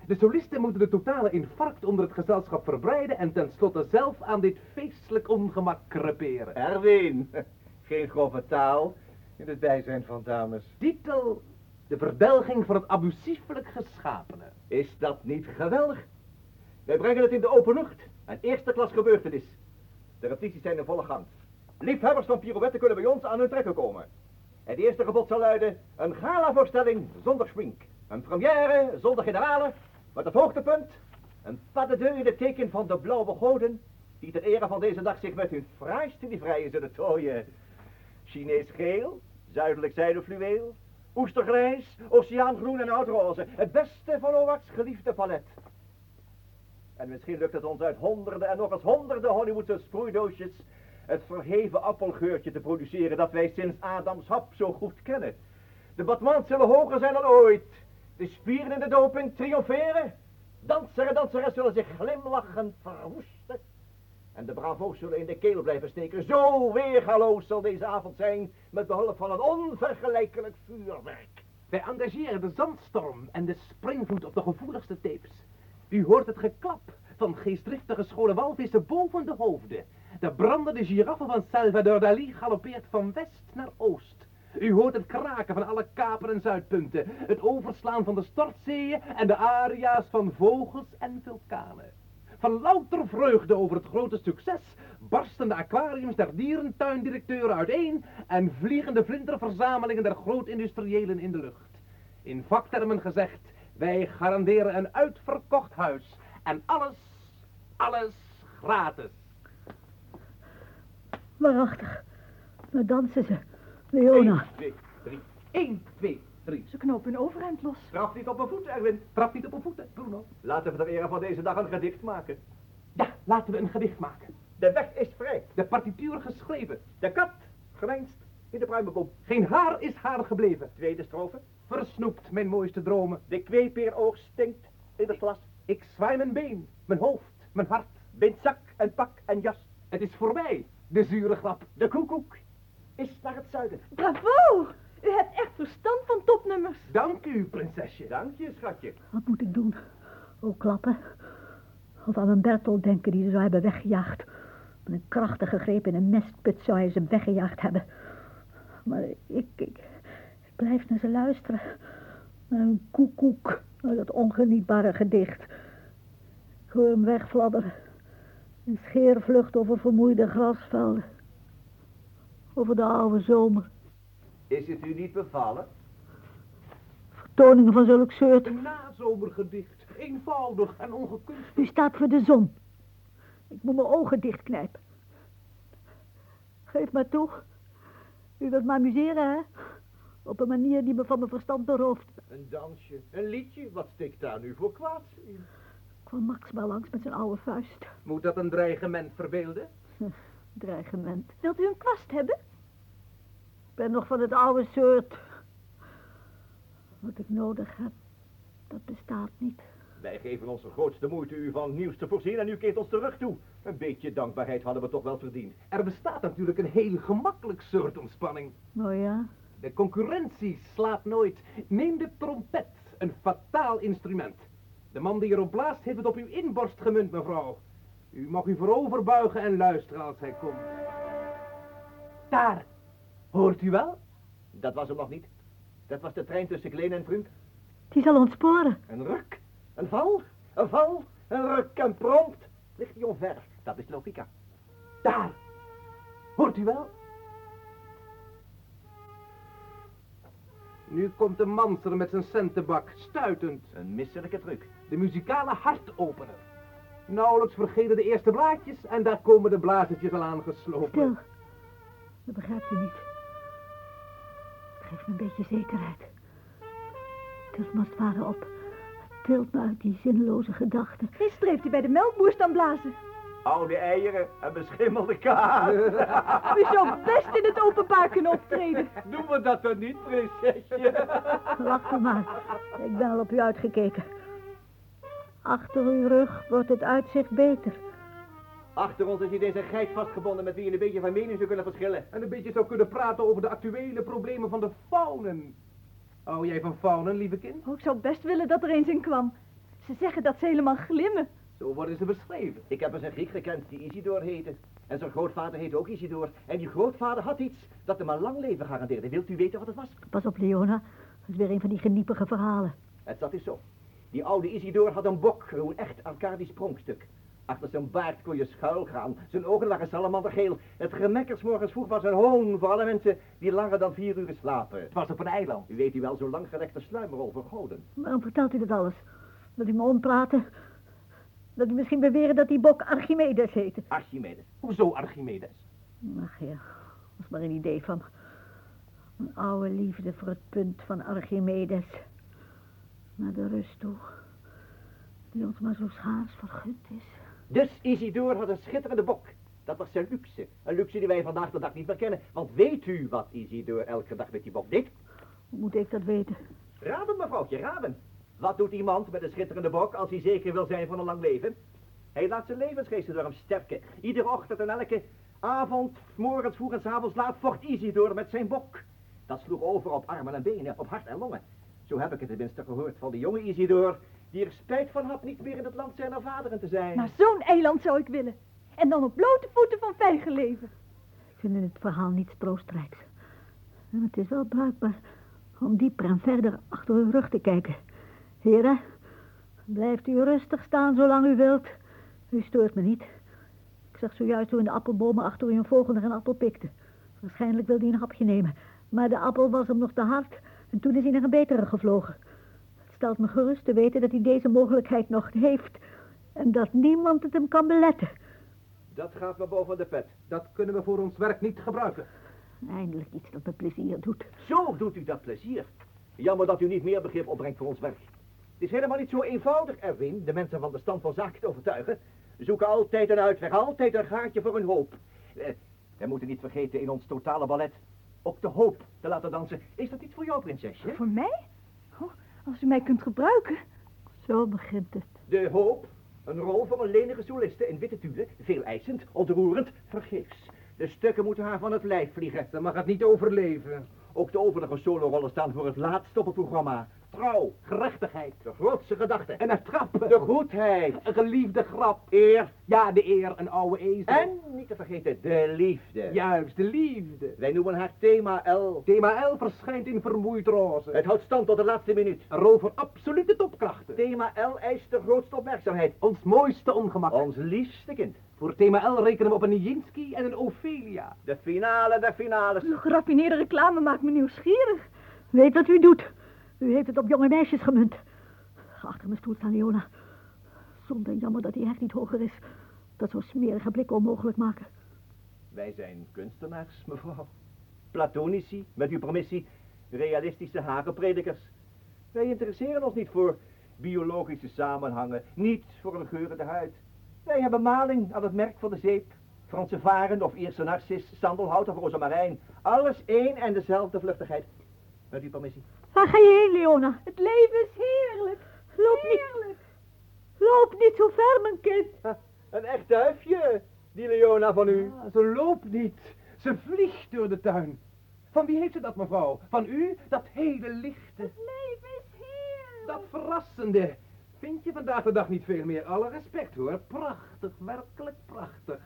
De solisten moeten de totale infarct onder het gezelschap verbreiden en tenslotte zelf aan dit feestelijk ongemak creperen. Erwin, [laughs] geen grove taal in het bijzijn van dames. Titel, de verdelging van het abusiefelijk geschapene. Is dat niet geweldig? Wij brengen het in de open lucht. Een eerste klas gebeurtenis. De repetities zijn in volle gang. Liefhebbers van pirouetten kunnen bij ons aan hun trekken komen. Het eerste gebod zal luiden, een gala-voorstelling zonder schmink. Een première zonder generalen, met het hoogtepunt, een pas de in het teken van de blauwe goden, die ter ere van deze dag zich met hun fraaiste livreien zullen tooien. Chinees geel, zuidelijk zijdefluweel, oestergrijs, oceaangroen en oudroze. Het beste van Owax geliefde palet. En misschien lukt het ons uit honderden en nog eens honderden Hollywoodse sproeidoosjes het verheven appelgeurtje te produceren dat wij sinds Adams hap zo goed kennen. De battements zullen hoger zijn dan ooit. De spieren in de doping triomferen. Danser en danseres zullen zich glimlachend verwoesten. En de bravo's zullen in de keel blijven steken. Zo weergaloos zal deze avond zijn met behulp van een onvergelijkelijk vuurwerk. Wij engageren de zandstorm en de springvoet op de gevoeligste tapes. U hoort het geklap van geestdriftige schone walvissen boven de hoofden. De brandende giraffe van Salvador Dali galoppeert van west naar oost. U hoort het kraken van alle kaper- en zuidpunten, het overslaan van de stortzeeën en de aria's van vogels en vulkanen. Van louter vreugde over het grote succes barsten de aquariums der dierentuindirecteuren uiteen en vliegen de vlinderverzamelingen der grootindustriëlen in de lucht. In vaktermen gezegd, wij garanderen een uitverkocht huis en alles, alles gratis. Waarachtig. Daar dansen ze. Leona. 1, 2, 3. 1, 2, 3. Ze knopen hun overhemd los. Trap niet op mijn voet, Erwin. Trap niet op uw voeten, Bruno. Laten we ter ere van deze dag een gedicht maken. Ja, laten we een gedicht maken. De weg is vrij. De partituur geschreven. De kat geveinsd in de pruimenboom. Geen haar is haar gebleven. Tweede strofe. Versnoept mijn mooiste dromen. De kweepeeroog stinkt in het glas. Ik zwaai mijn been, mijn hoofd, mijn hart. Bind zak en pak en jas. Het is voorbij, de zure grap. De koekoek is naar het zuiden. Bravo! U hebt echt verstand van topnummers. Dank u, prinsesje. Dank je, schatje. Wat moet ik doen? Ook klappen? Of aan mijn Bertolt denken die ze zou hebben weggejaagd. Met een krachtige greep in een mestput zou hij ze weggejaagd hebben. Maar ik, ik blijf naar ze luisteren. Naar een koekoek, dat ongenietbare gedicht. Ik hoor hem wegfladderen. Een scheervlucht over vermoeide grasvelden. Over de oude zomer. Is het u niet bevallen? Vertoningen van zulk soort. Een nazomergedicht, eenvoudig en ongekunstig. U staat voor de zon. Ik moet mijn ogen dichtknijpen. Geef maar toe. U wilt me amuseren, hè? Op een manier die me van mijn verstand berooft. Een dansje, een liedje, wat steekt daar nu voor kwaads in? kwam Max maar langs met zijn oude vuist. Moet dat een dreigement verbeelden? [laughs] Dreigement. Wilt u een kwast hebben? Ik ben nog van het oude soort. Wat ik nodig heb, dat bestaat niet. Wij geven onze grootste moeite u van nieuws te voorzien en u keert ons terug toe. Een beetje dankbaarheid hadden we toch wel verdiend. Er bestaat natuurlijk een heel gemakkelijk soort ontspanning. Nou ja, De concurrentie slaapt nooit. Neem de trompet, een fataal instrument. De man die erop blaast heeft het op uw inborst gemunt, mevrouw. U mag u voorover buigen en luisteren als hij komt. Daar, hoort u wel? Dat was hem nog niet. Dat was de trein tussen Kleen en Vriend. die zal ontsporen. Een ruk, een val, een val, een ruk en prompt ligt hij omver. Dat is logica. Daar, hoort u wel? Nu komt de manser met zijn centenbak, stuitend. Een misselijke truc. De muzikale hartopener. Nauwelijks vergeten de eerste blaadjes en daar komen de blazertjes al aangeslopen. Stil. Dat begrijpt u niet. Het geeft me een beetje zekerheid. Het tilt me als het ware op. Het tilt me uit die zinloze gedachten. Gisteren heeft u bij de melkboer staan blazen. Oude eieren en beschimmelde kaas. [laughs] U zou best in het openbaar kunnen optreden. Doen we dat dan niet, prinsesje? [laughs] Lacht u maar. Ik ben al op u uitgekeken. Achter uw rug wordt het uitzicht beter. Achter ons is hier deze geit vastgebonden met wie je een beetje van mening zou kunnen verschillen. En een beetje zou kunnen praten over de actuele problemen van de faunen. Hou jij van faunen, lieve kind? Oh, ik zou best willen dat er eens in kwam. Ze zeggen dat ze helemaal glimmen. Zo worden ze beschreven. Ik heb eens een Griek gekend die Isidor heette. En zijn grootvader heette ook Isidor. En die grootvader had iets dat hem een lang leven garandeerde. Wilt u weten wat het was? Pas op, Leona. Dat is weer een van die geniepige verhalen. Het zat is zo. Die oude Isidor had een bok, een echt Arcadisch pronkstuk. Achter zijn baard kon je schuil gaan. Zijn ogen waren salamandergeel. Het gemekkers morgens vroeg was een hoon voor alle mensen die langer dan vier uur slapen. Het was op een eiland. U weet u wel, zo'n langgerekte sluimerol voor goden. Waarom vertelt u dat alles? Dat u me ompraten? Dat u misschien beweren dat die bok Archimedes heette? Archimedes. Hoezo Archimedes? Ach ja, was maar een idee van. Een oude liefde voor het punt van Archimedes. Naar de rust toe. Die ons maar zo schaars vergund is. Dus Isidore had een schitterende bok. Dat was zijn luxe. Een luxe die wij vandaag de dag niet meer kennen. Want weet u wat Isidore elke dag met die bok deed? Hoe moet ik dat weten? Raden, mevrouwtje, raden. Wat doet iemand met een schitterende bok als hij zeker wil zijn van een lang leven? Hij laat zijn levensgeesten door hem sterken. Iedere ochtend en elke avond, morgens vroeg en s avonds laat, vocht Isidore met zijn bok. Dat sloeg over op armen en benen, op hart en longen. Zo heb ik het tenminste gehoord van de jonge Isidore, die er spijt van had niet meer in het land zijner vaderen te zijn. Naar zo'n eiland zou ik willen. En dan op blote voeten van vijgen leven. Ik vind het verhaal niet troostrijks. En het is wel bruikbaar om dieper en verder achter uw rug te kijken. Heren, blijft u rustig staan zolang u wilt. U stoort me niet. Ik zag zojuist hoe in de appelbomen achter u een vogel naar een appel pikte. Waarschijnlijk wilde hij een hapje nemen. Maar de appel was hem nog te hard en toen is hij naar een betere gevlogen. Het stelt me gerust te weten dat hij deze mogelijkheid nog heeft en dat niemand het hem kan beletten. Dat gaat me boven de pet. Dat kunnen we voor ons werk niet gebruiken. Eindelijk iets dat me plezier doet. Zo doet u dat plezier. Jammer dat u niet meer begrip opbrengt voor ons werk. Het is helemaal niet zo eenvoudig, Erwin, de mensen van de stand van zaken te overtuigen. We zoeken altijd een uitweg, altijd een gaatje voor hun hoop. Eh, wij moeten niet vergeten in ons totale ballet ook de hoop te laten dansen. Is dat iets voor jou, prinsesje? Voor mij? Oh, als u mij kunt gebruiken. Zo begint het. De hoop, een rol voor een lenige soliste in witte tulle, veel eisend, ontroerend, vergeefs. De stukken moeten haar van het lijf vliegen. Dan mag het niet overleven. Ook de overige solorollen staan voor het laatst op het programma. Trouw, Gerechtigheid. de grootste gedachte. En het trappen. de goedheid, Een geliefde grap. eer Ja, de eer, een oude ezel. en, niet te vergeten, de liefde. Juist, de liefde. Wij noemen haar thema L. Thema L verschijnt in vermoeid roze. Het houdt stand tot de laatste minuut. Een rol voor absolute topkrachten. Thema L eist de grootste opmerkzaamheid. Ons mooiste ongemak. Ons liefste kind. Voor thema L rekenen we op een Nijinsky en een Ophelia. De finale der finales. Uw geraffineerde reclame maakt me nieuwsgierig. Weet wat u doet. U heeft het op jonge meisjes gemunt. Achter mijn stoel staan, Leona. Zonder jammer dat die heg niet hoger is. Dat zou smerige blikken onmogelijk maken. Wij zijn kunstenaars, mevrouw. Platonici, met uw permissie, realistische hagenpredikers. Wij interesseren ons niet voor biologische samenhangen, niet voor een geurende huid. Wij hebben maling aan het merk van de zeep. Franse varen of Ierse narcis, sandelhout of rozemarijn. Alles één en dezelfde vluchtigheid. Met uw permissie. Waar ga je heen, Leona? Het leven is heerlijk. Loop niet, Heerlijk. loop niet zo ver, mijn kind. Ha, een echt duifje, die Leona van u. Ah, ze loopt niet. Ze vliegt door de tuin. Van wie heeft ze dat, mevrouw? Van u? Dat hele lichte. Het leven is heerlijk. Dat verrassende. Vind je vandaag de dag niet veel meer? Alle respect hoor. Prachtig, werkelijk prachtig.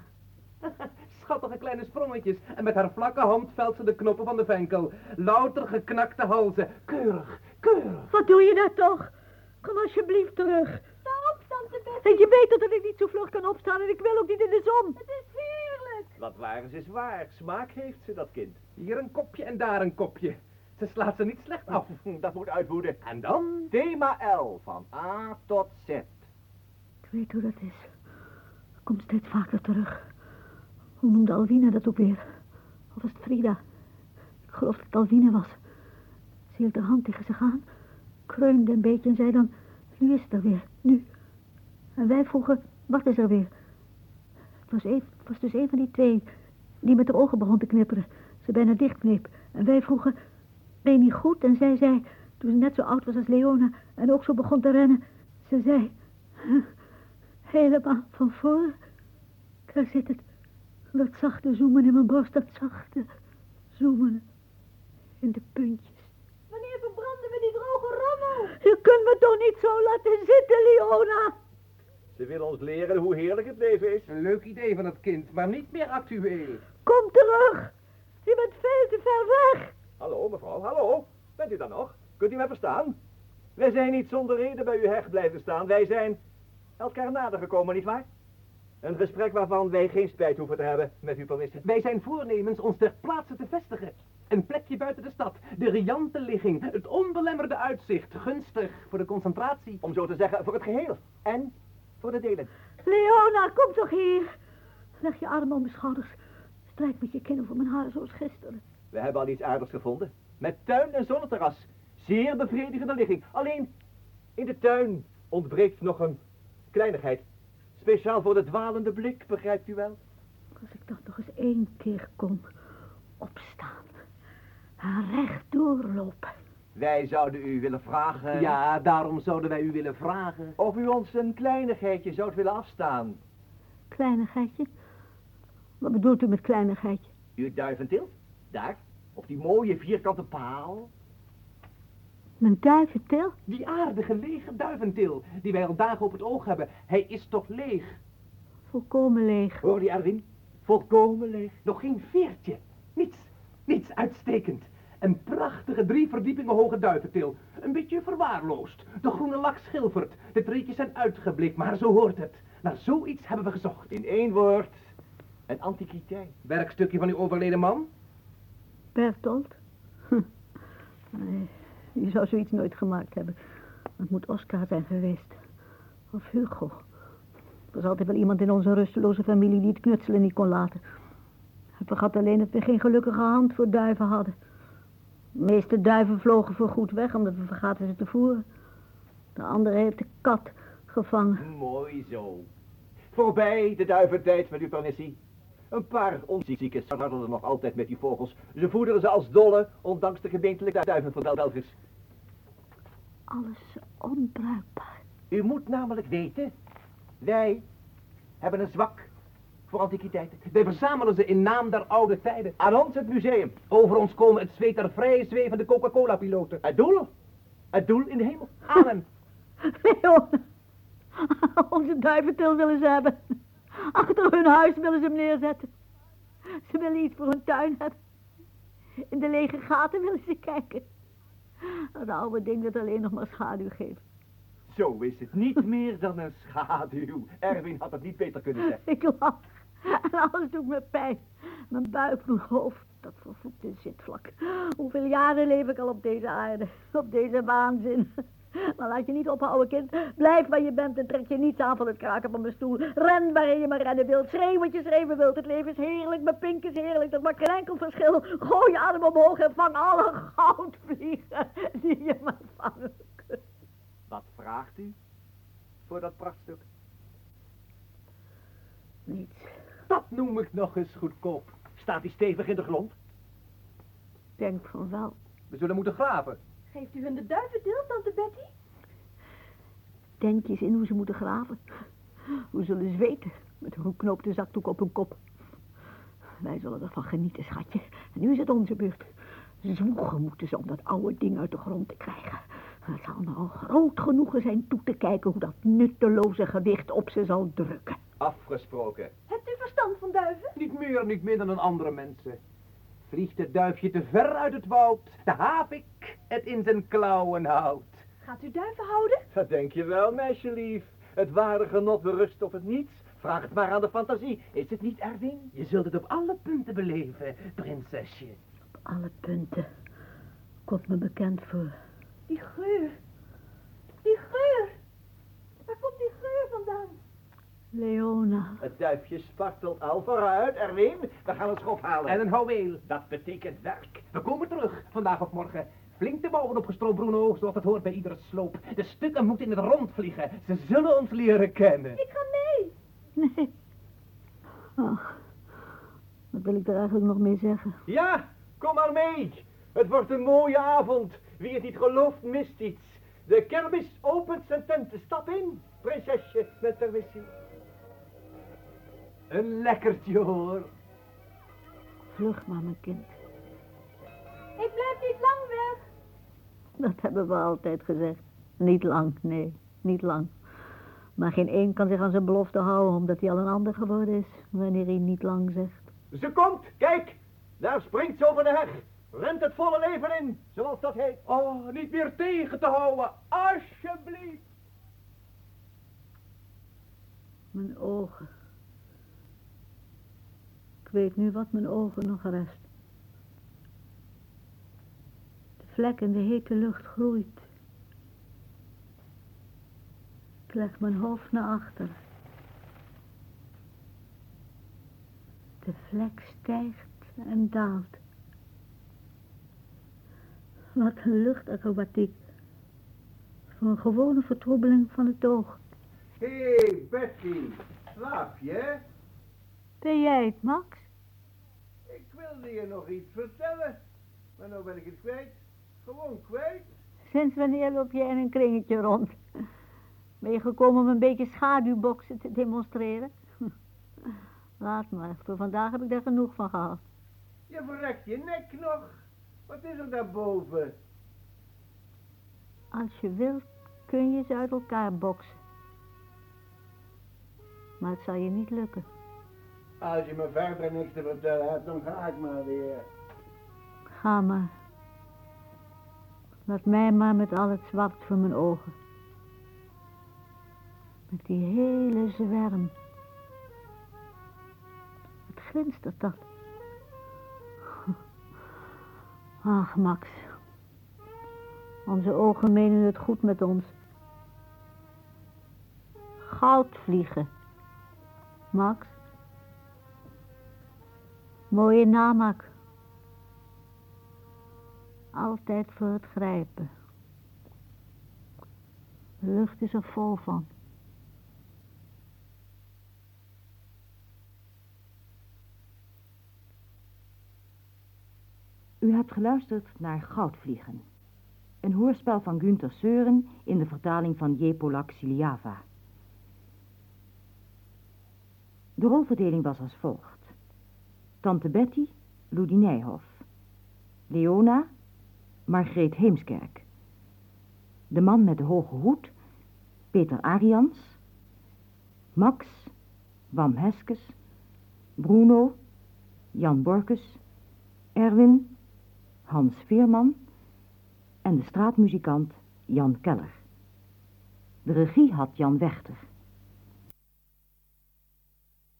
[laughs] Schattige kleine sprongetjes. En met haar vlakke hand velt ze de knoppen van de venkel. Louter geknakte halzen. Keurig, keurig. Wat doe je daar toch? Kom alsjeblieft terug. Sta op, tante Beth. En je weet dat ik niet zo vlug kan opstaan en ik wil ook niet in de zon. Het is heerlijk. Wat waar is, is waar. Smaak heeft ze, dat kind. Hier een kopje en daar een kopje. Ze slaat ze niet slecht af. [laughs] Dat moet uitvoeren. En dan? Thema L, van A tot Z. Ik weet hoe dat is. Komt steeds vaker terug. Hoe noemde Alwine dat ook weer? Of was het Frida? Ik geloof dat het Alwine was. Ze hield haar hand tegen zich aan, kreunde een beetje en zei dan... Nu is het er weer, nu. En wij vroegen, wat is er weer? Het was, even, dus een van die twee die met haar ogen begon te knipperen. Ze bijna dichtkneep. En wij vroegen, ben je niet goed? En zij zei, toen ze net zo oud was als Leona en ook zo begon te rennen... Ze zei, helemaal van voor. Daar zit het. Dat zachte zoemen in mijn borst, dat zachte zoemen in de puntjes. Wanneer verbranden we die droge rommel? Je kunt me toch niet zo laten zitten, Leona? Ze willen ons leren hoe heerlijk het leven is. Een leuk idee van het kind, maar niet meer actueel. Kom terug. Je bent veel te ver weg. Hallo, mevrouw, hallo. Bent u daar nog? Kunt u mij verstaan? Wij zijn niet zonder reden bij uw heg blijven staan. Wij zijn elkaar nader gekomen, nietwaar? Een gesprek waarvan wij geen spijt hoeven te hebben, met uw permissie. Wij zijn voornemens ons ter plaatse te vestigen. Een plekje buiten de stad, de riante ligging, het onbelemmerde uitzicht, gunstig voor de concentratie. Om zo te zeggen, voor het geheel. En voor de delen. Leona, kom toch hier. Leg je armen om mijn schouders. Strijk met je kin over mijn haar zoals gisteren. We hebben al iets aardigs gevonden. Met tuin en zonneterras. Zeer bevredigende ligging. Alleen, in de tuin ontbreekt nog een kleinigheid. Speciaal voor de dwalende blik, begrijpt u wel? Als ik dat nog eens één keer kon opstaan. En recht doorlopen. Wij zouden u willen vragen... Ja, daarom zouden wij u willen vragen. Of u ons een kleinigheidje zou willen afstaan. Kleinigheidje? Wat bedoelt u met kleinigheidje? Uw duiventil? Daar, op die mooie vierkante paal. Mijn duiventil? Die aardige lege duiventil, die wij al dagen op het oog hebben. Hij is toch leeg? Volkomen leeg. Hoor die Erwin? Volkomen leeg. Nog geen veertje. Niets, niets uitstekend. Een prachtige drie verdiepingen hoge duiventil. Een beetje verwaarloosd. De groene lak schilfert. De treetjes zijn uitgeblikt, maar zo hoort het. Naar zoiets hebben we gezocht. In één woord, een antiquiteit. Werkstukje van uw overleden man? Bertolt? [laughs] Nee, die zou zoiets nooit gemaakt hebben. Het moet Oscar zijn geweest. Of Hugo. Er was altijd wel iemand in onze rusteloze familie die het knutselen niet kon laten. Hij vergat alleen dat we geen gelukkige hand voor duiven hadden. De meeste duiven vlogen voorgoed weg omdat we vergaten ze te voeren. De andere heeft de kat gevangen. Mooi zo. Voorbij de duiventijd met uw permissie. Een paar onzieke startelden nog altijd met die vogels. Ze voederen ze als dolle, ondanks de gemeentelijke duiven van Belgers. Alles onbruikbaar. U moet namelijk weten, wij hebben een zwak voor antiquiteiten. Wij verzamelen ze in naam der oude tijden. Aan ons het museum. Over ons komen het zweet der vrije zwevende Coca-Cola-piloten. Het doel? Het doel in de hemel. Aan hen. Leon, onze duiventil willen ze hebben. Achter hun huis willen ze hem neerzetten. Ze willen iets voor hun tuin hebben. In de lege gaten willen ze kijken. Dat oude ding dat alleen nog maar schaduw geeft. Zo is het niet meer dan een schaduw. Erwin had het niet beter kunnen zeggen. Ik lach. En alles doet me pijn. Mijn buik, mijn hoofd, dat vervloekte zitvlak. Hoeveel jaren leef ik al op deze aarde? Op deze waanzin. Maar laat je niet ophouden, kind. Blijf waar je bent en trek je niets aan van het kraken van mijn stoel. Ren waarin je maar rennen wilt. Schreeuw wat je schreeuwen wilt. Het leven is heerlijk, mijn pink is heerlijk. Dat maakt geen enkel verschil. Gooi je adem omhoog en vang alle goudvliegen die je maar vangen kunt. Wat vraagt u voor dat prachtstuk? Niets. Dat noem ik nog eens goedkoop. Staat hij stevig in de grond? Denk van wel. We zullen moeten graven. Geeft u hun de duiventil, tante Betty? Denk je eens in hoe ze moeten graven. Hoe zullen ze weten? Met een geknoopte zakdoek op hun kop. Wij zullen ervan genieten, schatje. En nu is het onze beurt. Zwoegen moeten ze om dat oude ding uit de grond te krijgen. Het zal me al groot genoegen zijn toe te kijken hoe dat nutteloze gewicht op ze zal drukken. Afgesproken. Hebt u verstand van duiven? Niet meer, niet minder dan andere mensen. Vliegt het duifje te ver uit het woud, de havik het in zijn klauwen houdt. Gaat u duiven houden? Dat denk je wel, meisjelief. Het ware genot berust op het niets. Vraag het maar aan de fantasie. Is het niet, Erwin? Je zult het op alle punten beleven, prinsesje. Op alle punten. Komt me bekend voor. Die geur. Die geur. Waar komt die geur vandaan? Leona. Het duifje spartelt al vooruit, Erwin. We gaan een schop halen. En een houweel. Dat betekent werk. We komen terug, vandaag of morgen. Flink de bouwen opgestroopt, Bruno, zoals het hoort bij iedere sloop. De stukken moeten in het rond vliegen. Ze zullen ons leren kennen. Ik ga mee. Nee. Ach, wat wil ik er eigenlijk nog mee zeggen? Ja, kom maar mee. Het wordt een mooie avond. Wie het niet gelooft, mist iets. De kermis opent zijn tenten. Stap in, prinsesje met permissie. Een lekkertje, hoor. Vlug maar, mijn kind. Ik blijf niet lang weg. [laughs] Dat hebben we altijd gezegd. Niet lang, nee, niet lang. Maar geen één kan zich aan zijn belofte houden omdat hij al een ander geworden is wanneer hij niet lang zegt. Ze komt, kijk. Daar springt ze over de heg. Rent het volle leven in, zoals dat heet. Oh, niet meer tegen te houden, alsjeblieft. Mijn ogen. Ik weet nu wat mijn ogen nog rest. De vlek in de hete lucht groeit. Ik leg mijn hoofd naar achter. De vlek stijgt en daalt. Wat een luchtacrobatiek. Voor een gewone vertroebeling van het oog. Hé, hey, Betty, slaap je? hè? Ben jij het, Max? Ik wilde je nog iets vertellen, maar nou ben ik het kwijt. Gewoon kwijt. Sinds wanneer loop jij in een kringetje rond? Ben je gekomen om een beetje schaduwboksen te demonstreren? [laughs] Laat maar, voor vandaag heb ik daar genoeg van gehad. Je verrekt je nek nog. Wat is er daarboven? Als je wilt, kun je ze uit elkaar boksen. Maar het zal je niet lukken. Als je me verder niks te vertellen hebt, dan ga ik maar weer. Ga maar. Laat mij maar met al het zwart voor mijn ogen. Met die hele zwerm. Wat glinstert dat? Ach, Max. Onze ogen menen het goed met ons. Goudvliegen. Max. Mooie namaak. Altijd voor het grijpen. De lucht is er vol van. U hebt geluisterd naar Goudvliegen. Een hoorspel van Günther Seuren in de vertaling van J. Polak Siliava. De rolverdeling was als volgt. Tante Betty, Ludi Nijhoff. Leona, Margreet Heemskerk. De man met de hoge hoed, Peter Arians. Max, Wam Heskes. Bruno, Jan Borkes. Erwin, Hans Veerman en de straatmuzikant Jan Keller. De regie had Jan Wechter.